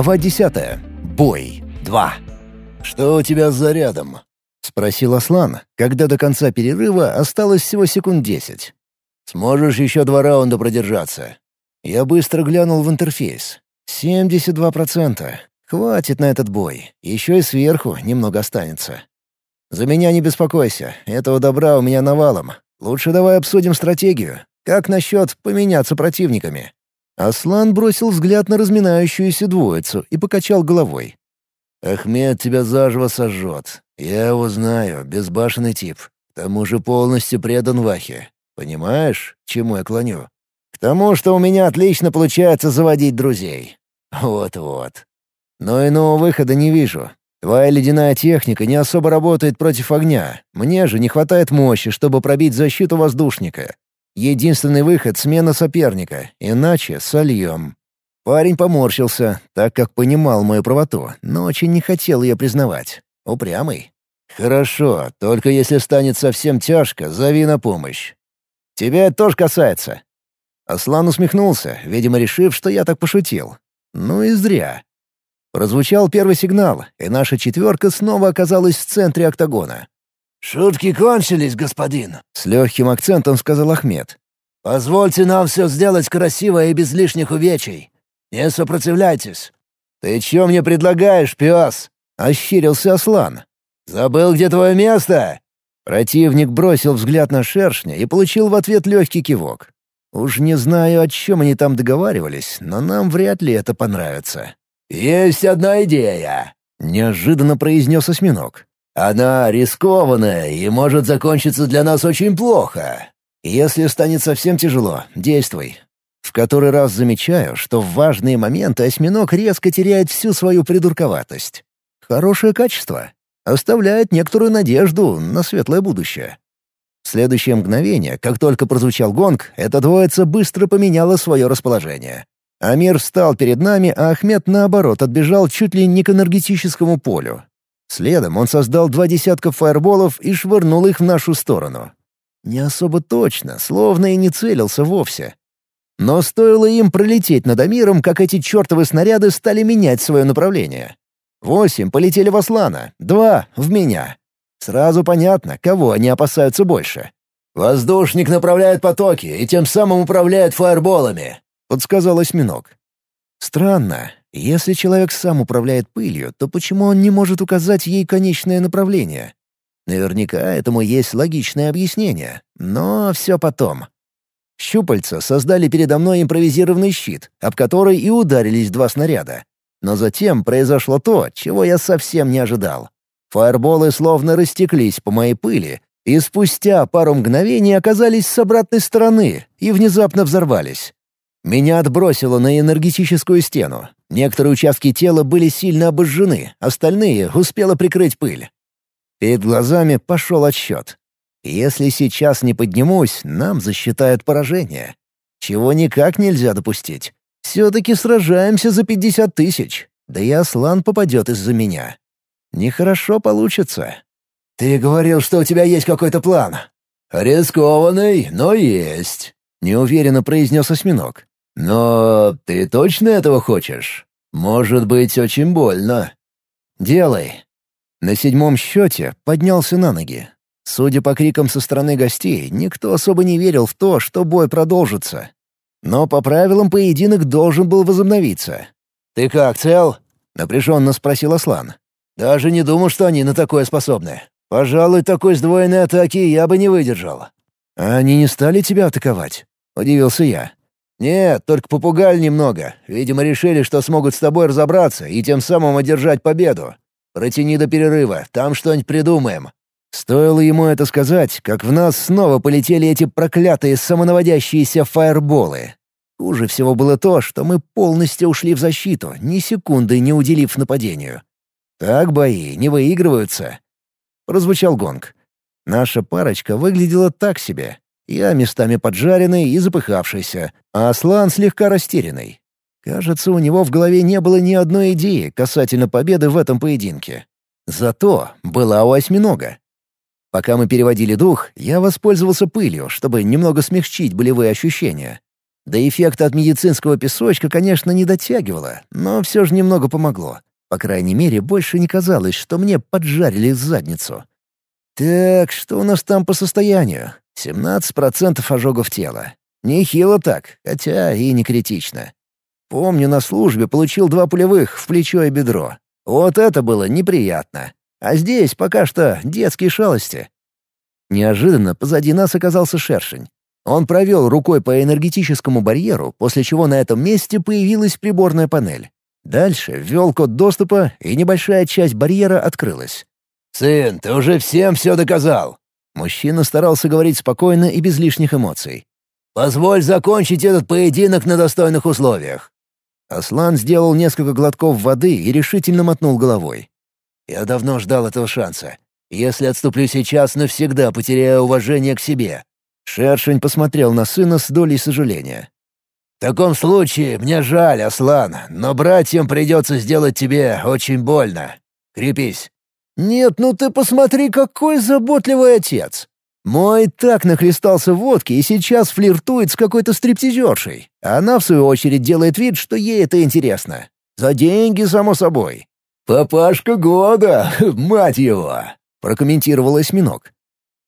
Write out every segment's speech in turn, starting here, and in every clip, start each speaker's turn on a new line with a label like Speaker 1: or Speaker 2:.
Speaker 1: Глава 10. Бой. 2. «Что у тебя с зарядом?» — спросил Аслан, когда до конца перерыва осталось всего секунд десять. «Сможешь еще два раунда продержаться?» Я быстро глянул в интерфейс. «72%. Хватит на этот бой. Еще и сверху немного останется. За меня не беспокойся. Этого добра у меня навалом. Лучше давай обсудим стратегию. Как насчет поменяться противниками?» Аслан бросил взгляд на разминающуюся двоицу и покачал головой. «Ахмед тебя заживо сожжет. Я его знаю, безбашенный тип. К тому же полностью предан Вахе. Понимаешь, чему я клоню? К тому, что у меня отлично получается заводить друзей. Вот-вот. Но иного выхода не вижу. Твоя ледяная техника не особо работает против огня. Мне же не хватает мощи, чтобы пробить защиту воздушника. Единственный выход — смена соперника, иначе сольем. Парень поморщился, так как понимал мою правоту, но очень не хотел ее признавать. Упрямый. «Хорошо, только если станет совсем тяжко, зови на помощь. Тебя это тоже касается». Аслан усмехнулся, видимо, решив, что я так пошутил. Ну и зря. Прозвучал первый сигнал, и наша четверка снова оказалась в центре октагона.
Speaker 2: «Шутки кончились, господин», —
Speaker 1: с легким акцентом сказал Ахмед.
Speaker 2: «Позвольте нам все сделать красиво и без лишних увечий. Не сопротивляйтесь».
Speaker 1: «Ты что мне предлагаешь, пес?» — ощерился Аслан. «Забыл, где твое место?» Противник бросил взгляд на шершня и получил в ответ легкий кивок. Уж не знаю, о чем они там договаривались, но нам вряд ли это понравится.
Speaker 2: «Есть одна идея», —
Speaker 1: неожиданно произнес осьминог.
Speaker 2: Она рискованная и может закончиться для нас очень плохо.
Speaker 1: Если станет совсем тяжело, действуй. В который раз замечаю, что в важные моменты осьминог резко теряет всю свою придурковатость. Хорошее качество. Оставляет некоторую надежду на светлое будущее. В следующее мгновение, как только прозвучал гонг, эта двоица быстро поменяла свое расположение. Амир встал перед нами, а Ахмед, наоборот, отбежал чуть ли не к энергетическому полю, Следом он создал два десятка фаерболов и швырнул их в нашу сторону. Не особо точно, словно и не целился вовсе. Но стоило им пролететь над Амиром, как эти чертовы снаряды стали менять свое направление. Восемь полетели в Аслана, два — в меня. Сразу понятно, кого они опасаются больше.
Speaker 2: «Воздушник направляет потоки и тем самым управляет фаерболами», —
Speaker 1: подсказал осьминог. Странно, если человек сам управляет пылью, то почему он не может указать ей конечное направление? Наверняка этому есть логичное объяснение, но все потом. Щупальца создали передо мной импровизированный щит, об который и ударились два снаряда. Но затем произошло то, чего я совсем не ожидал. Фаерболы словно растеклись по моей пыли, и спустя пару мгновений оказались с обратной стороны и внезапно взорвались. Меня отбросило на энергетическую стену. Некоторые участки тела были сильно обожжены, остальные успела прикрыть пыль. Перед глазами пошел отсчет. Если сейчас не поднимусь, нам засчитают поражение. Чего никак нельзя допустить. Все-таки сражаемся за пятьдесят тысяч. Да и Аслан попадет из-за меня. Нехорошо получится.
Speaker 2: «Ты говорил, что у тебя есть какой-то план». «Рискованный, но есть», — неуверенно произнес осьминог. «Но ты точно этого хочешь? Может быть, очень больно».
Speaker 1: «Делай». На седьмом счете поднялся на ноги. Судя по крикам со стороны гостей, никто особо не верил в то, что бой продолжится. Но по правилам поединок должен был возобновиться.
Speaker 2: «Ты как, цел?»
Speaker 1: — напряженно спросил Аслан.
Speaker 2: «Даже не думал, что они на такое способны. Пожалуй, такой сдвоенной атаки я бы не выдержал».
Speaker 1: «А они не стали тебя атаковать?» — удивился я.
Speaker 2: «Нет, только попугали немного. Видимо, решили, что смогут с тобой разобраться и тем самым одержать победу. Протяни до перерыва, там что-нибудь придумаем».
Speaker 1: Стоило ему это сказать, как в нас снова полетели эти проклятые самонаводящиеся фаерболы. Хуже всего было то, что мы полностью ушли в защиту, ни секунды не уделив нападению. Так бои не выигрываются. Прозвучал гонг. Наша парочка выглядела так себе. Я местами поджаренный и запыхавшийся, а Аслан слегка растерянный. Кажется, у него в голове не было ни одной идеи касательно победы в этом поединке. Зато была у осьминога. Пока мы переводили дух, я воспользовался пылью, чтобы немного смягчить болевые ощущения. До эффекта от медицинского песочка, конечно, не дотягивало, но все же немного помогло. По крайней мере, больше не казалось, что мне поджарили задницу. Так, что у нас там по состоянию? 17% ожогов тела. Нехило так, хотя и не критично. Помню, на службе получил два пулевых в плечо и бедро. Вот это было неприятно. А здесь пока что детские шалости. Неожиданно позади нас оказался шершень. Он провел рукой по энергетическому барьеру, после чего на этом месте появилась приборная панель. Дальше ввел код доступа, и небольшая часть барьера открылась.
Speaker 2: «Сын, ты уже всем все доказал!»
Speaker 1: Мужчина старался говорить спокойно и без лишних эмоций.
Speaker 2: «Позволь закончить этот поединок на достойных условиях».
Speaker 1: Аслан сделал несколько глотков воды и решительно мотнул головой.
Speaker 2: «Я давно ждал этого шанса. Если отступлю сейчас, навсегда потеряю уважение к себе».
Speaker 1: Шершень посмотрел на сына с долей сожаления.
Speaker 2: «В таком случае мне жаль, Аслан, но братьям придется сделать тебе очень больно. Крепись».
Speaker 1: «Нет, ну ты посмотри, какой заботливый отец! Мой так нахлестался водки и сейчас флиртует с какой-то стриптизершей. Она, в свою очередь, делает вид, что ей это интересно. За деньги, само собой».
Speaker 2: «Папашка года, мать его!»
Speaker 1: — прокомментировал осьминог.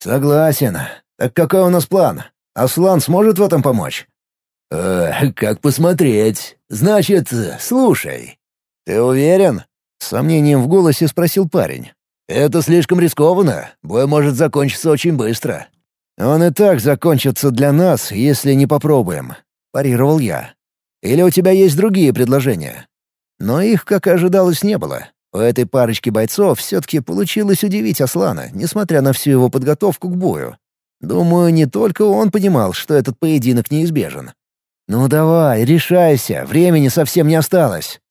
Speaker 1: «Согласен. Так какой у нас план? Аслан сможет в этом помочь?»
Speaker 2: «Э, как посмотреть. Значит, слушай».
Speaker 1: «Ты уверен?» — с сомнением в голосе спросил парень.
Speaker 2: «Это слишком рискованно. Бой может закончиться очень быстро».
Speaker 1: «Он и так закончится для нас, если не попробуем», — парировал я. «Или у тебя есть другие предложения?» Но их, как и ожидалось, не было. У этой парочки бойцов все-таки получилось удивить Аслана, несмотря на всю его подготовку к бою. Думаю, не только он понимал, что этот поединок неизбежен. «Ну давай, решайся, времени совсем не осталось».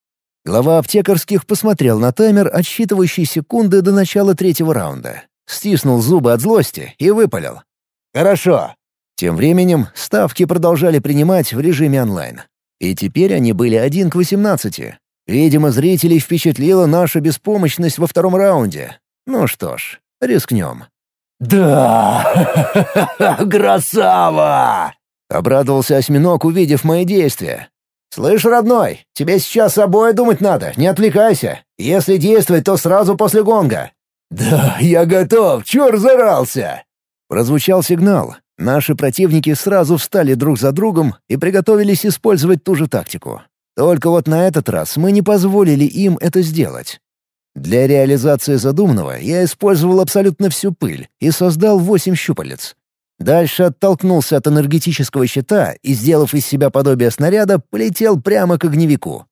Speaker 1: Глава аптекарских посмотрел на таймер, отсчитывающий секунды до начала третьего раунда. Стиснул зубы от злости и выпалил.
Speaker 2: «Хорошо».
Speaker 1: Тем временем ставки продолжали принимать в режиме онлайн. И теперь они были один к восемнадцати. Видимо, зрителей впечатлила наша беспомощность во втором раунде. Ну что ж, рискнем.
Speaker 2: «Да! Красава!»
Speaker 1: Обрадовался осьминог, увидев мои действия. «Слышь, родной, тебе сейчас обои думать надо, не отвлекайся. Если действовать, то сразу после гонга».
Speaker 2: «Да, я готов, чё разорался?»
Speaker 1: Прозвучал сигнал. Наши противники сразу встали друг за другом и приготовились использовать ту же тактику. Только вот на этот раз мы не позволили им это сделать. Для реализации задуманного я использовал абсолютно всю пыль и создал восемь щупалец. Дальше оттолкнулся от энергетического щита и, сделав из себя подобие снаряда, полетел прямо к огневику.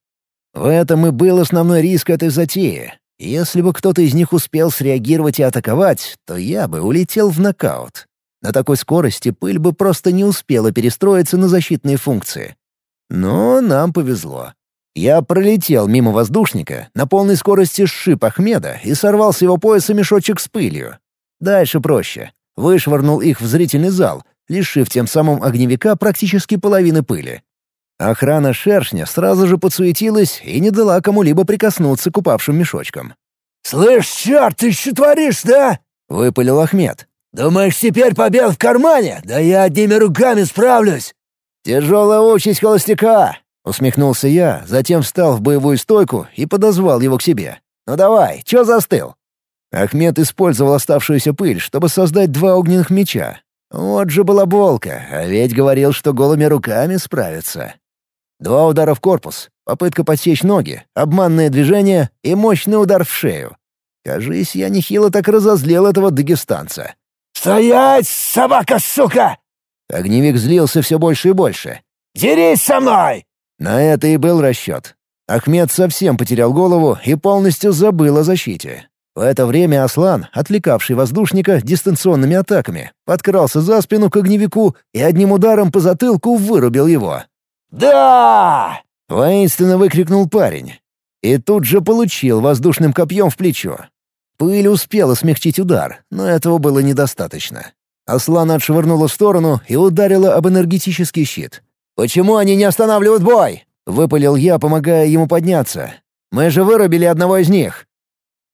Speaker 1: В этом и был основной риск этой затеи. Если бы кто-то из них успел среагировать и атаковать, то я бы улетел в нокаут. На такой скорости пыль бы просто не успела перестроиться на защитные функции. Но нам повезло. Я пролетел мимо воздушника, на полной скорости сшиб Ахмеда и сорвал с его пояса мешочек с пылью. Дальше проще вышвырнул их в зрительный зал, лишив тем самым огневика практически половины пыли. Охрана шершня сразу же подсуетилась и не дала кому-либо прикоснуться к упавшим мешочкам.
Speaker 2: «Слышь, черт, ты что творишь, да?»
Speaker 1: — выпалил Ахмед.
Speaker 2: «Думаешь, теперь побед в кармане? Да я одними руками справлюсь!»
Speaker 1: «Тяжелая участь холостяка!» — усмехнулся я, затем встал в боевую стойку и подозвал его к себе. «Ну давай, чё застыл?» Ахмед использовал оставшуюся пыль, чтобы создать два огненных меча. Вот же была болка, а ведь говорил, что голыми руками справится. Два удара в корпус, попытка подсечь ноги, обманное движение и мощный удар в шею. Кажись, я нехило так разозлил этого дагестанца.
Speaker 2: «Стоять, собака, сука!»
Speaker 1: Огневик злился все больше и больше.
Speaker 2: «Дерись со мной!»
Speaker 1: На это и был расчет. Ахмед совсем потерял голову и полностью забыл о защите. В это время Аслан, отвлекавший воздушника дистанционными атаками, подкрался за спину к огневику и одним ударом по затылку вырубил его.
Speaker 2: «Да!»
Speaker 1: — воинственно выкрикнул парень. И тут же получил воздушным копьем в плечо. Пыль успела смягчить удар, но этого было недостаточно. Аслан отшвырнула в сторону и ударила об энергетический щит. «Почему они не останавливают бой?» — выпалил я, помогая ему подняться. «Мы же вырубили одного из них».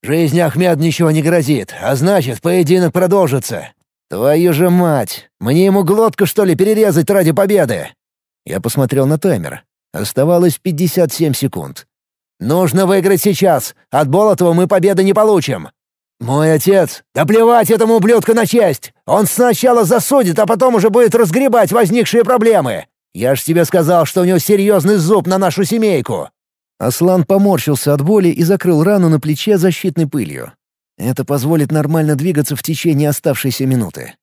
Speaker 2: Жизни Ахмед ничего не грозит, а значит, поединок продолжится».
Speaker 1: «Твою же мать! Мне ему глотку, что ли, перерезать ради победы?» Я посмотрел на таймер. Оставалось 57 секунд. «Нужно выиграть сейчас! От Болотова мы победы не получим!» «Мой отец! Да плевать этому ублюдку на честь! Он сначала засудит, а потом уже будет разгребать возникшие проблемы! Я ж тебе сказал, что у него серьезный зуб на нашу семейку!» Аслан поморщился от боли и закрыл рану на плече защитной пылью. Это позволит нормально двигаться в течение оставшейся минуты.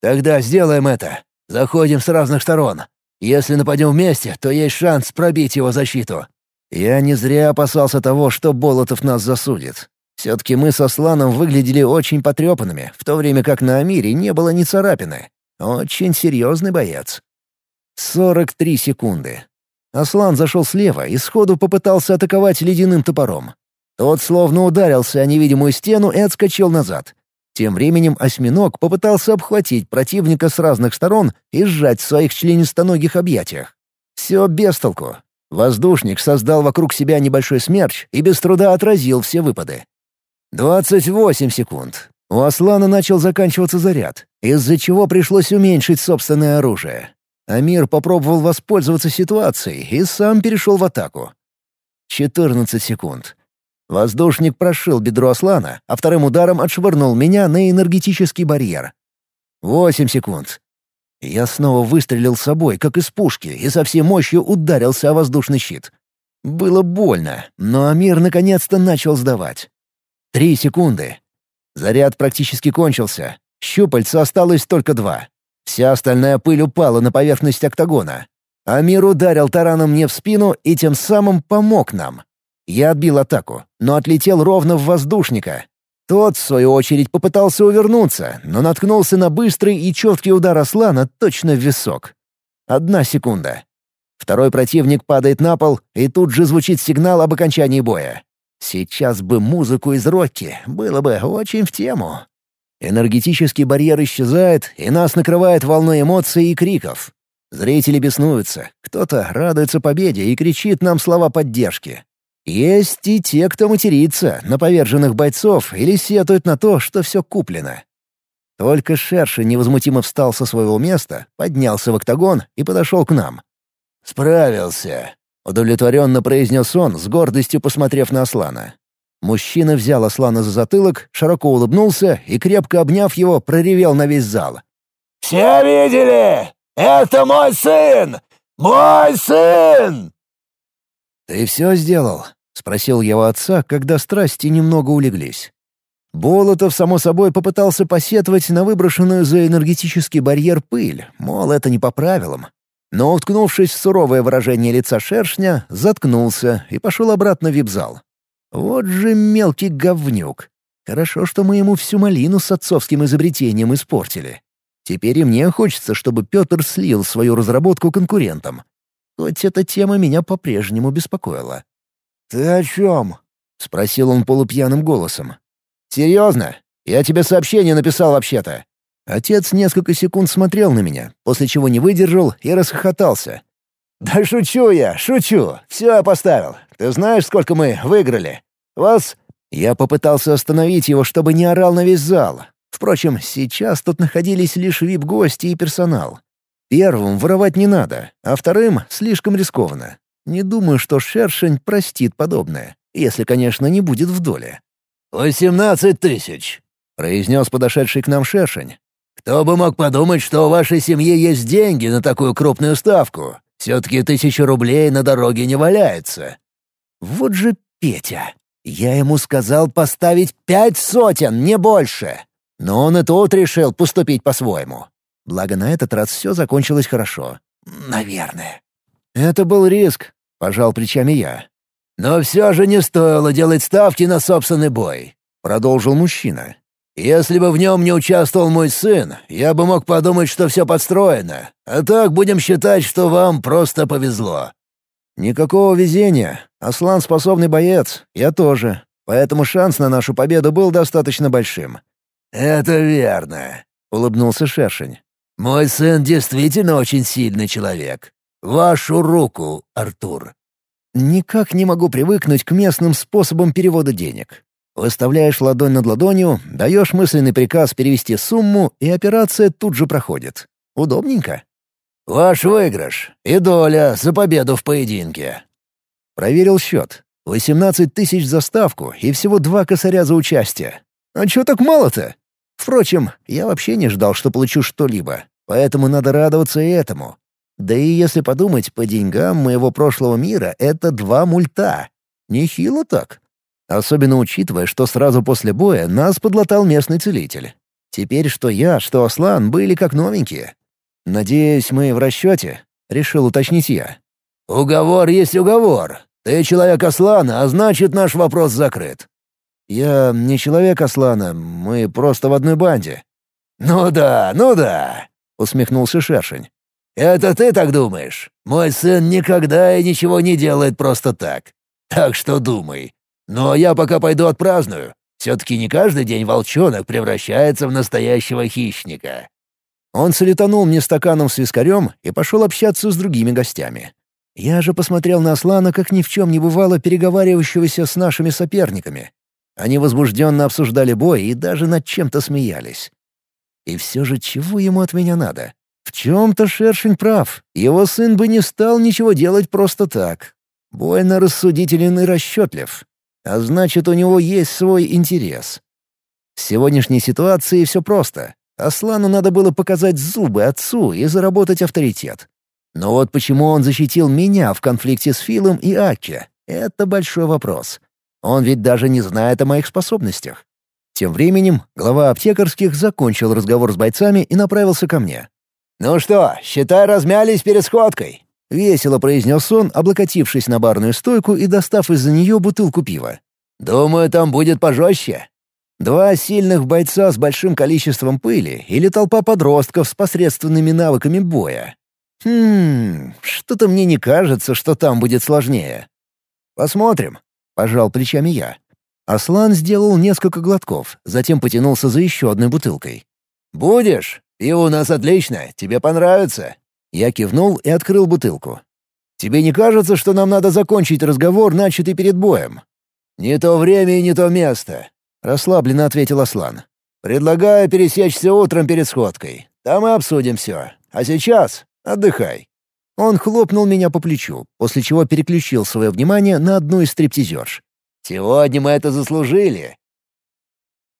Speaker 1: «Тогда сделаем это. Заходим с разных сторон. Если нападем вместе, то есть шанс пробить его защиту. Я не зря опасался того, что Болотов нас засудит. Все-таки мы со Сланом выглядели очень потрепанными, в то время как на Амире не было ни царапины. Очень серьезный боец. 43 секунды. Аслан зашел слева и сходу попытался атаковать ледяным топором. Тот словно ударился о невидимую стену и отскочил назад. Тем временем осьминог попытался обхватить противника с разных сторон и сжать в своих членистоногих объятиях. Все без толку. Воздушник создал вокруг себя небольшой смерч и без труда отразил все выпады. 28 секунд. У Аслана начал заканчиваться заряд, из-за чего пришлось уменьшить собственное оружие. Амир попробовал воспользоваться ситуацией и сам перешел в атаку. 14 секунд. Воздушник прошил бедро Аслана, а вторым ударом отшвырнул меня на энергетический барьер. 8 секунд. Я снова выстрелил с собой, как из пушки, и со всей мощью ударился о воздушный щит. Было больно, но Амир наконец-то начал сдавать. Три секунды. Заряд практически кончился. Щупальца осталось только два. Вся остальная пыль упала на поверхность октагона. Амир ударил тараном мне в спину и тем самым помог нам. Я отбил атаку, но отлетел ровно в воздушника, тот, в свою очередь, попытался увернуться, но наткнулся на быстрый и четкий удар Аслана точно в висок. Одна секунда. Второй противник падает на пол, и тут же звучит сигнал об окончании боя. Сейчас бы музыку из Рокки, было бы очень в тему. Энергетический барьер исчезает, и нас накрывает волной эмоций и криков. Зрители беснуются, кто-то радуется победе и кричит нам слова поддержки. Есть и те, кто матерится на поверженных бойцов или сетует на то, что все куплено. Только Шерши невозмутимо встал со своего места, поднялся в октагон и подошел к нам. «Справился», — удовлетворенно произнес он, с гордостью посмотрев на Аслана. Мужчина взял Аслана за затылок, широко улыбнулся и, крепко обняв его, проревел на весь зал.
Speaker 2: «Все видели? Это мой сын! Мой сын!»
Speaker 1: «Ты все сделал?» — спросил у отца, когда страсти немного улеглись. Болотов, само собой, попытался посетовать на выброшенную за энергетический барьер пыль, мол, это не по правилам. Но, уткнувшись в суровое выражение лица шершня, заткнулся и пошел обратно в вип-зал. Вот же мелкий говнюк. Хорошо, что мы ему всю малину с отцовским изобретением испортили. Теперь и мне хочется, чтобы Петр слил свою разработку конкурентам хоть эта тема меня по-прежнему беспокоила.
Speaker 2: «Ты о чем?» — спросил он полупьяным голосом.
Speaker 1: «Серьезно? Я тебе сообщение написал вообще-то». Отец несколько секунд смотрел на меня, после чего не выдержал и расхохотался. «Да шучу я, шучу. Все поставил. Ты знаешь, сколько мы выиграли? Вас...» Я попытался остановить его, чтобы не орал на весь зал. Впрочем, сейчас тут находились лишь вип-гости и персонал. Первым воровать не надо, а вторым слишком рискованно. Не думаю, что Шершень простит подобное, если, конечно, не будет в доле.
Speaker 2: «Восемнадцать тысяч», — произнес подошедший к нам Шершень. «Кто бы мог подумать, что у вашей семьи есть деньги на такую крупную ставку? Все-таки тысяча рублей на дороге не валяется».
Speaker 1: «Вот же Петя! Я ему сказал поставить пять сотен, не больше!» Но он и тут решил поступить по-своему. Благо на этот раз все закончилось хорошо. Наверное. «Это был риск», — пожал плечами я.
Speaker 2: «Но все же не стоило делать ставки на собственный бой», — продолжил мужчина. «Если бы в нем не участвовал мой сын, я бы мог подумать, что все подстроено. А так будем считать, что вам просто повезло».
Speaker 1: «Никакого везения. Аслан способный боец, я тоже. Поэтому шанс на нашу победу был достаточно большим».
Speaker 2: «Это верно», — улыбнулся Шершень. Мой сын действительно очень сильный человек. Вашу руку, Артур».
Speaker 1: Никак не могу привыкнуть к местным способам перевода денег. Выставляешь ладонь над ладонью, даешь мысленный приказ перевести сумму, и операция тут же проходит. Удобненько.
Speaker 2: Ваш выигрыш и доля за победу в поединке».
Speaker 1: Проверил счет. 18 тысяч за ставку и всего два косаря за участие. А чё так мало-то? Впрочем, я вообще не ждал, что получу что-либо, поэтому надо радоваться и этому. Да и если подумать, по деньгам моего прошлого мира это два мульта. Нехило так. Особенно учитывая, что сразу после боя нас подлатал местный целитель. Теперь что я, что Аслан были как новенькие. «Надеюсь, мы в расчете?» — решил уточнить я.
Speaker 2: «Уговор есть уговор. Ты человек Аслана, а значит, наш вопрос закрыт».
Speaker 1: «Я не человек Аслана, мы просто в одной банде».
Speaker 2: «Ну да, ну да», — усмехнулся Шершень. «Это ты так думаешь? Мой сын никогда и ничего не делает просто так. Так что думай. Но я пока пойду отпраздную. Все-таки не каждый день волчонок превращается в настоящего хищника».
Speaker 1: Он солетанул мне стаканом с вискарем и пошел общаться с другими гостями. Я же посмотрел на Аслана, как ни в чем не бывало переговаривающегося с нашими соперниками. Они возбужденно обсуждали бой и даже над чем-то смеялись. И все же чего ему от меня надо? В чем-то Шершень прав. Его сын бы не стал ничего делать просто так. Больно рассудителен и расчетлив. А значит, у него есть свой интерес. В сегодняшней ситуации все просто. Аслану надо было показать зубы отцу и заработать авторитет. Но вот почему он защитил меня в конфликте с Филом и Акки — это большой вопрос. Он ведь даже не знает о моих способностях. Тем временем глава аптекарских закончил разговор с бойцами и направился ко мне.
Speaker 2: «Ну что, считай, размялись перед сходкой», —
Speaker 1: весело произнес он, облокотившись на барную стойку и достав из-за нее бутылку пива.
Speaker 2: «Думаю, там будет пожестче».
Speaker 1: Два сильных бойца с большим количеством пыли или толпа подростков с посредственными навыками боя. Хм, что-то мне не кажется, что там будет сложнее. Посмотрим, — пожал плечами я. Аслан сделал несколько глотков, затем потянулся за еще одной бутылкой.
Speaker 2: «Будешь? И у нас отлично, тебе понравится».
Speaker 1: Я кивнул и открыл бутылку. «Тебе не кажется, что нам надо закончить разговор, начатый перед боем?»
Speaker 2: «Не то время и не то место», —
Speaker 1: расслабленно ответил Аслан.
Speaker 2: «Предлагаю пересечься утром перед сходкой. Там и обсудим все. А сейчас отдыхай».
Speaker 1: Он хлопнул меня по плечу, после чего переключил свое внимание на одну из стриптизерш.
Speaker 2: «Сегодня мы это заслужили.